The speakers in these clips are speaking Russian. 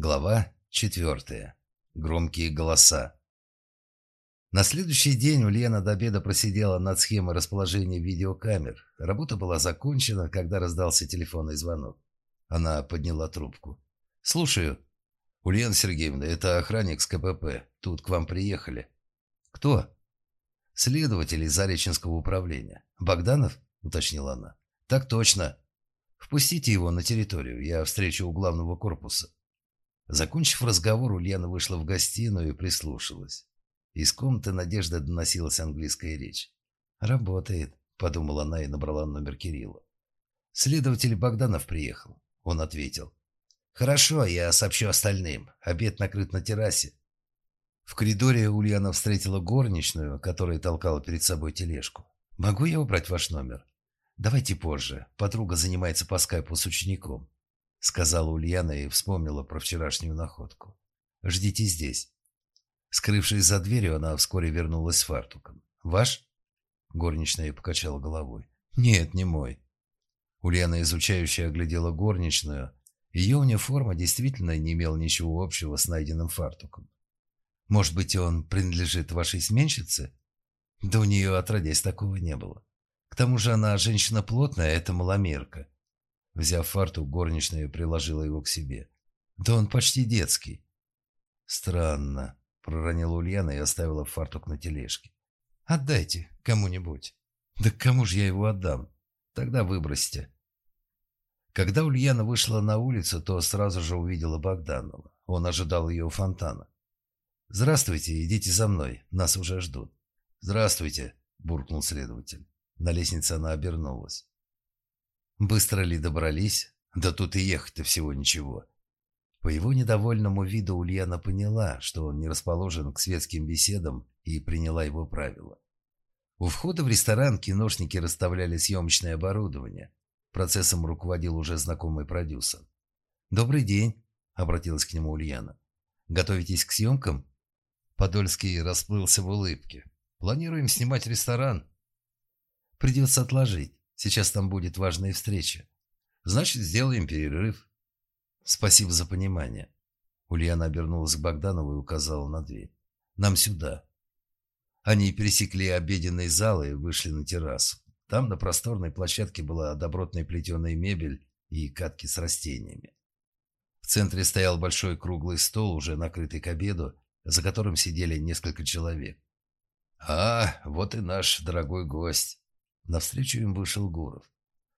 Глава четвертая. Громкие голоса. На следующий день Ульяна до обеда просидела над схемой расположения видеокамер. Работа была закончена, когда раздался телефонный звонок. Она подняла трубку. «Слушаю». «Ульяна Сергеевна, это охранник с КПП. Тут к вам приехали». «Кто?» «Следователь из Зареченского управления. Богданов?» – уточнила она. «Так точно. Впустите его на территорию. Я встречу у главного корпуса». Закончив разговор, Ульяна вышла в гостиную и прислушалась. Из комнаты Надежды доносилась английская речь. «Работает», — подумала она и набрала номер Кирилла. «Следователь Богданов приехал», — он ответил. «Хорошо, я сообщу остальным. Обед накрыт на террасе». В коридоре Ульяна встретила горничную, которая толкала перед собой тележку. «Могу я убрать ваш номер?» «Давайте позже. Подруга занимается по скайпу с учеником». — сказала Ульяна и вспомнила про вчерашнюю находку. «Ждите здесь». Скрывшись за дверью, она вскоре вернулась с фартуком. «Ваш?» Горничная покачала головой. «Нет, не мой». Ульяна, изучающая, оглядела горничную. Ее униформа действительно не имела ничего общего с найденным фартуком. «Может быть, он принадлежит вашей сменщице?» «Да у нее отродясь такого не было. К тому же она женщина плотная, это маломерка. Взяв фартук, горничная приложила его к себе. «Да он почти детский». «Странно», — проронила Ульяна и оставила фартук на тележке. «Отдайте кому-нибудь». «Да кому же я его отдам? Тогда выбросьте». Когда Ульяна вышла на улицу, то сразу же увидела Богданова. Он ожидал ее у фонтана. «Здравствуйте, идите за мной, нас уже ждут». «Здравствуйте», — буркнул следователь. На лестнице она обернулась. Быстро ли добрались? Да тут и ехать-то всего ничего. По его недовольному виду Ульяна поняла, что он не расположен к светским беседам и приняла его правила. У входа в ресторан киношники расставляли съемочное оборудование. Процессом руководил уже знакомый продюсер. «Добрый день», — обратилась к нему Ульяна. «Готовитесь к съемкам?» Подольский расплылся в улыбке. «Планируем снимать ресторан». «Придется отложить. Сейчас там будет важная встреча. Значит, сделаем перерыв. Спасибо за понимание. Ульяна обернулась к Богданову и указала на дверь. Нам сюда. Они пересекли обеденный зал и вышли на террасу. Там на просторной площадке была добротная плетеная мебель и катки с растениями. В центре стоял большой круглый стол, уже накрытый к обеду, за которым сидели несколько человек. «А, вот и наш дорогой гость», Навстречу им вышел Гуров.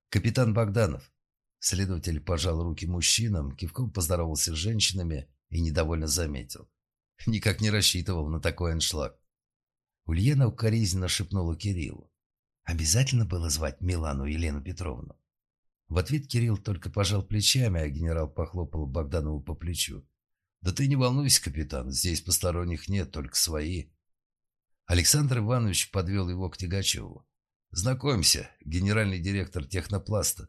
«Капитан Богданов». Следователь пожал руки мужчинам, кивком поздоровался с женщинами и недовольно заметил. Никак не рассчитывал на такой аншлаг. Ульяна укоризненно шепнула Кириллу. Обязательно было звать Милану Елену Петровну. В ответ Кирилл только пожал плечами, а генерал похлопал Богданову по плечу. «Да ты не волнуйся, капитан, здесь посторонних нет, только свои». Александр Иванович подвел его к Тягачеву. Знакомься, генеральный директор технопласта.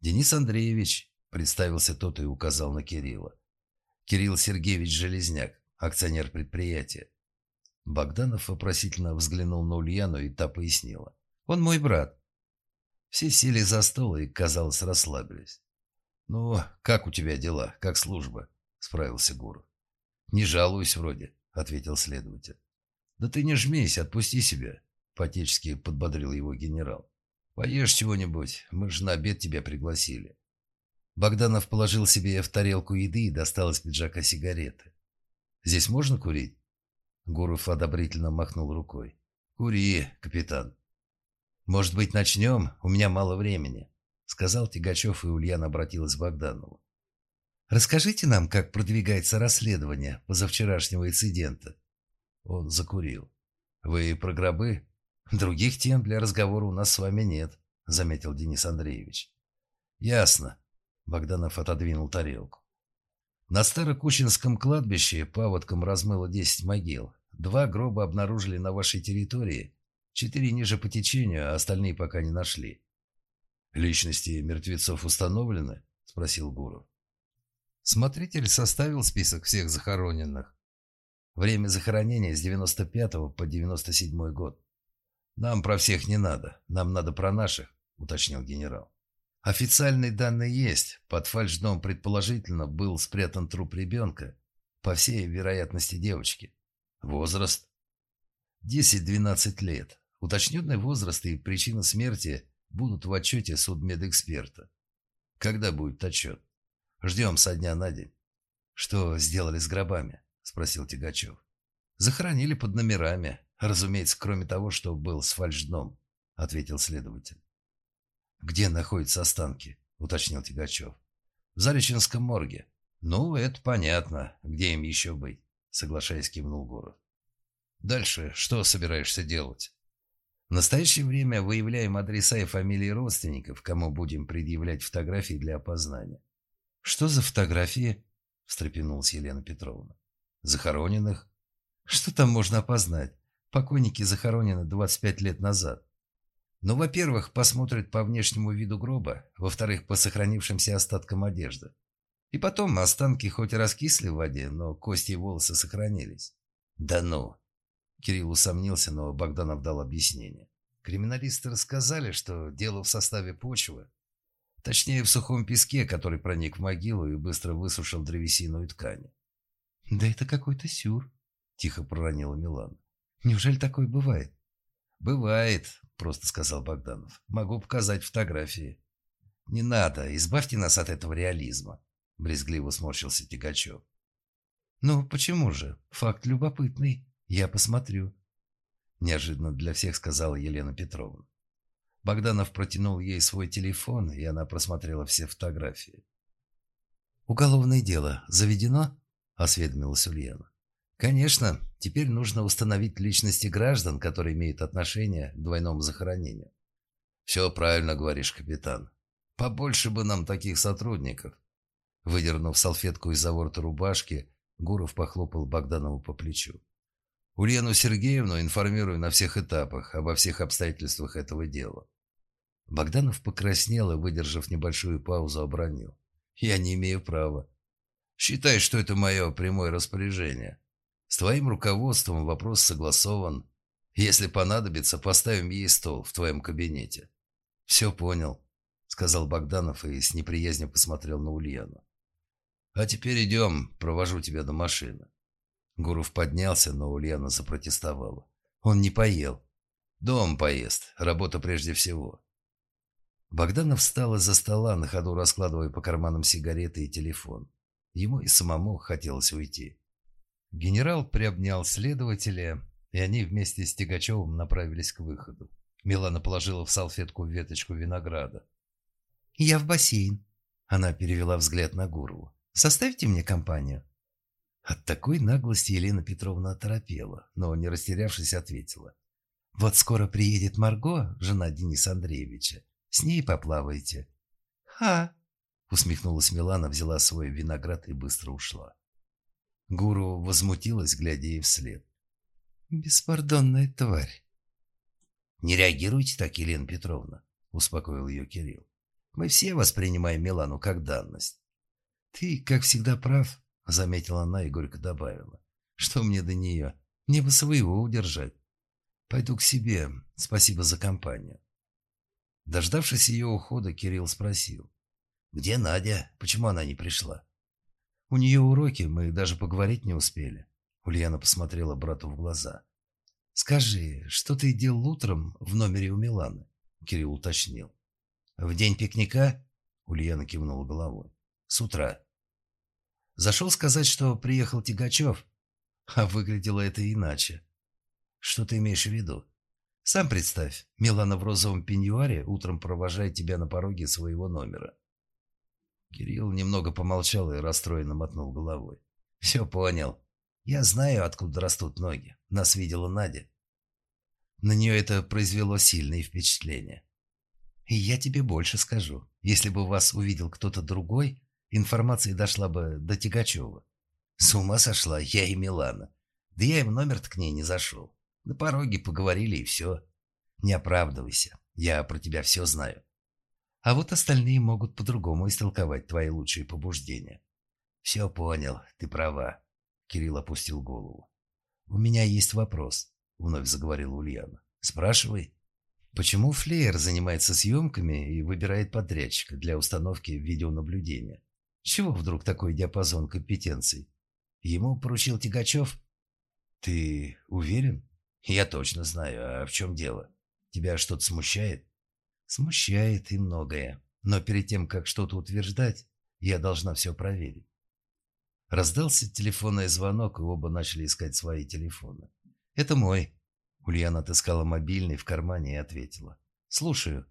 Денис Андреевич, представился тот и указал на Кирилла. Кирилл Сергеевич Железняк, акционер предприятия. Богданов вопросительно взглянул на Ульяну, и та пояснила. «Он мой брат». Все сели за стол и, казалось, расслабились. «Ну, как у тебя дела? Как служба?» – справился Гуров. «Не жалуюсь вроде», – ответил следователь. «Да ты не жмись, отпусти себя. Потечески подбодрил его генерал. «Поешь чего-нибудь, мы же на обед тебя пригласили». Богданов положил себе в тарелку еды и достал из пиджака сигареты. «Здесь можно курить?» Гуров одобрительно махнул рукой. «Кури, капитан». «Может быть, начнем? У меня мало времени», — сказал Тягачев, и Ульяна обратилась к Богданову. «Расскажите нам, как продвигается расследование позавчерашнего инцидента». Он закурил. «Вы про гробы?» «Других тем для разговора у нас с вами нет», — заметил Денис Андреевич. «Ясно», — Богданов отодвинул тарелку. На Старокучинском кладбище паводком размыло десять могил. Два гроба обнаружили на вашей территории, четыре ниже по течению, а остальные пока не нашли. «Личности мертвецов установлены?» — спросил Гуров. Смотритель составил список всех захороненных. Время захоронения с 95 по 97 год. «Нам про всех не надо. Нам надо про наших», — уточнил генерал. Официальные данные есть. Под фальшдом предположительно был спрятан труп ребенка. По всей вероятности девочки. Возраст? 10-12 лет. Уточненный возраст и причина смерти будут в отчете судмедэксперта. Когда будет отчет? Ждем со дня на день. Что сделали с гробами? Спросил Тягачев. Захоронили под номерами. Разумеется, кроме того, что был с фальшдном, ответил следователь. «Где находятся останки?» – уточнил Тягачев. «В Зареченском морге». «Ну, это понятно. Где им еще быть?» – соглашаясь, кивнул Гуров. «Дальше что собираешься делать?» «В настоящее время выявляем адреса и фамилии родственников, кому будем предъявлять фотографии для опознания». «Что за фотографии?» – встрепенулась Елена Петровна. «Захороненных?» «Что там можно опознать? Покойники захоронены 25 лет назад. Но, во-первых, посмотрят по внешнему виду гроба, во-вторых, по сохранившимся остаткам одежды. И потом, останки хоть и раскисли в воде, но кости и волосы сохранились. Да ну! Кирилл усомнился, но Богданов дал объяснение. Криминалисты рассказали, что дело в составе почвы. Точнее, в сухом песке, который проник в могилу и быстро высушил древесину и ткани. «Да это какой-то сюр», — тихо проронила Милана. «Неужели такое бывает?» «Бывает», — просто сказал Богданов. «Могу показать фотографии». «Не надо, избавьте нас от этого реализма», — брезгливо сморщился Тягачев. «Ну, почему же? Факт любопытный. Я посмотрю», — неожиданно для всех сказала Елена Петровна. Богданов протянул ей свой телефон, и она просмотрела все фотографии. «Уголовное дело заведено?» — осведомилась Ульяна. Конечно, теперь нужно установить личности граждан, которые имеют отношение к двойному захоронению. Все правильно говоришь, капитан. Побольше бы нам таких сотрудников. Выдернув салфетку из-за ворота рубашки, Гуров похлопал Богданову по плечу. Ульяну Сергеевну информирую на всех этапах, обо всех обстоятельствах этого дела. Богданов покраснел и, выдержав небольшую паузу, обронил. «Я не имею права. Считай, что это мое прямое распоряжение. С твоим руководством вопрос согласован. Если понадобится, поставим ей стол в твоем кабинете. Все понял, сказал Богданов и с неприязнью посмотрел на Ульяну. А теперь идем, провожу тебя до машины. Гуров поднялся, но Ульяна запротестовала. Он не поел. Дом поест, работа прежде всего. Богданов встал из-за стола, на ходу раскладывая по карманам сигареты и телефон. Ему и самому хотелось уйти. Генерал приобнял следователя, и они вместе с Тягачевым направились к выходу. Милана положила в салфетку веточку винограда. «Я в бассейн», — она перевела взгляд на Гурову. «Составьте мне компанию». От такой наглости Елена Петровна оторопела, но, не растерявшись, ответила. «Вот скоро приедет Марго, жена Дениса Андреевича. С ней поплавайте». «Ха!» — усмехнулась Милана, взяла свой виноград и быстро ушла. Гуру возмутилась, глядя ей вслед. «Беспардонная тварь!» «Не реагируйте так, Елена Петровна», — успокоил ее Кирилл. «Мы все воспринимаем Милану как данность». «Ты, как всегда, прав», — заметила она и горько добавила. «Что мне до нее? Мне бы своего удержать. Пойду к себе. Спасибо за компанию». Дождавшись ее ухода, Кирилл спросил. «Где Надя? Почему она не пришла?» У нее уроки, мы даже поговорить не успели. Ульяна посмотрела брату в глаза. «Скажи, что ты делал утром в номере у Миланы?» Кирилл уточнил. «В день пикника?» Ульяна кивнула головой. «С утра». «Зашел сказать, что приехал Тигачев, а выглядело это иначе. Что ты имеешь в виду?» «Сам представь, Милана в розовом пеньюаре утром провожает тебя на пороге своего номера. Кирилл немного помолчал и расстроенно мотнул головой. «Все понял. Я знаю, откуда растут ноги. Нас видела Надя. На нее это произвело сильное впечатление. И я тебе больше скажу. Если бы вас увидел кто-то другой, информация дошла бы до Тягачева. С ума сошла я и Милана. Да я и в номер-то к ней не зашел. На пороге поговорили и все. Не оправдывайся. Я про тебя все знаю. А вот остальные могут по-другому истолковать твои лучшие побуждения. Все понял, ты права. Кирилл опустил голову. У меня есть вопрос, вновь заговорила Ульяна. Спрашивай. Почему Флеер занимается съемками и выбирает подрядчика для установки видеонаблюдения? Чего вдруг такой диапазон компетенций? Ему поручил Тигачев? Ты уверен? Я точно знаю. А в чем дело? Тебя что-то смущает? Смущает и многое. Но перед тем, как что-то утверждать, я должна все проверить. Раздался телефонный звонок, и оба начали искать свои телефоны. «Это мой», Ульяна отыскала мобильный в кармане и ответила. «Слушаю».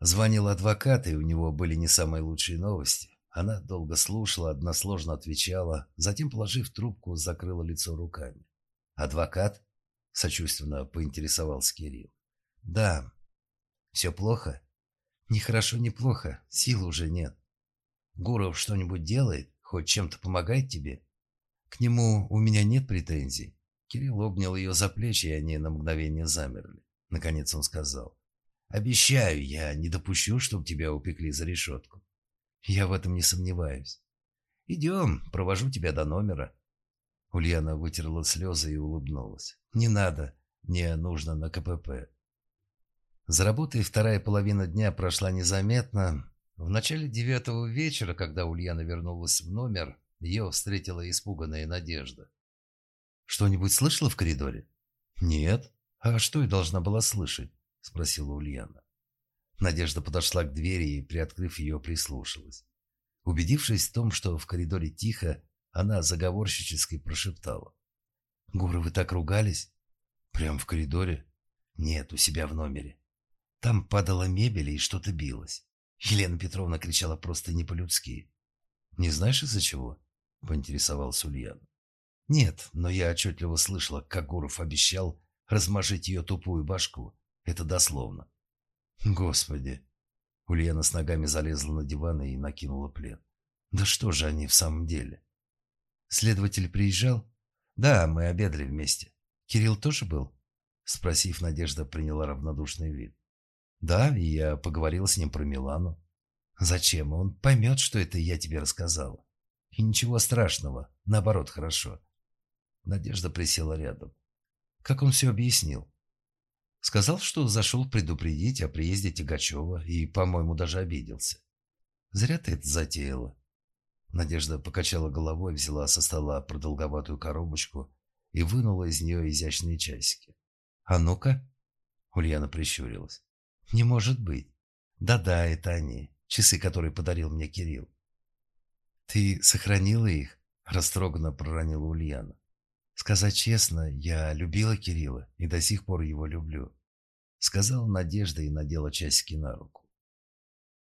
Звонил адвокат, и у него были не самые лучшие новости. Она долго слушала, односложно отвечала, затем, положив трубку, закрыла лицо руками. «Адвокат?» – сочувственно поинтересовался Кирилл. «Да. Все плохо?» «Ни хорошо, ни плохо. Сил уже нет. Гуров что-нибудь делает? Хоть чем-то помогает тебе?» «К нему у меня нет претензий. Кирилл обнял ее за плечи, и они на мгновение замерли. Наконец он сказал. «Обещаю, я не допущу, чтобы тебя упекли за решетку. Я в этом не сомневаюсь. Идем, провожу тебя до номера». Ульяна вытерла слезы и улыбнулась. «Не надо, мне нужно на КПП». За работой вторая половина дня прошла незаметно. В начале девятого вечера, когда Ульяна вернулась в номер, ее встретила испуганная Надежда. Что-нибудь слышала в коридоре? Нет. А что я должна была слышать? Спросила Ульяна. Надежда подошла к двери и, приоткрыв ее, прислушалась. Убедившись в том, что в коридоре тихо, она заговорщически прошептала. «Гуры, вы так ругались?» «Прям в коридоре?» «Нет, у себя в номере. Там падала мебель и что-то билось. Елена Петровна кричала просто не по-людски. «Не знаешь, из-за чего?» – поинтересовалась Ульяна. Нет, но я отчетливо слышала, как Гуров обещал размажить ее тупую башку. Это дословно. Господи. Ульяна с ногами залезла на диван и накинула плед. Да что же они в самом деле? Следователь приезжал? Да, мы обедали вместе. Кирилл тоже был? Спросив, Надежда приняла равнодушный вид. Да, я поговорил с ним про Милану. Зачем? Он поймет, что это я тебе рассказала. И ничего страшного, наоборот, хорошо. Надежда присела рядом. Как он все объяснил? Сказал, что зашел предупредить о приезде Тягачева и, по-моему, даже обиделся. Зря ты это затеяла. Надежда покачала головой, взяла со стола продолговатую коробочку и вынула из нее изящные часики. «А ну-ка!» Ульяна прищурилась. «Не может быть. Да-да, это они. Часы, которые подарил мне Кирилл». «Ты сохранила их?» Растроганно проронила Ульяна. Сказать честно, я любила Кирилла и до сих пор его люблю. Сказала Надежда и надела часики на руку.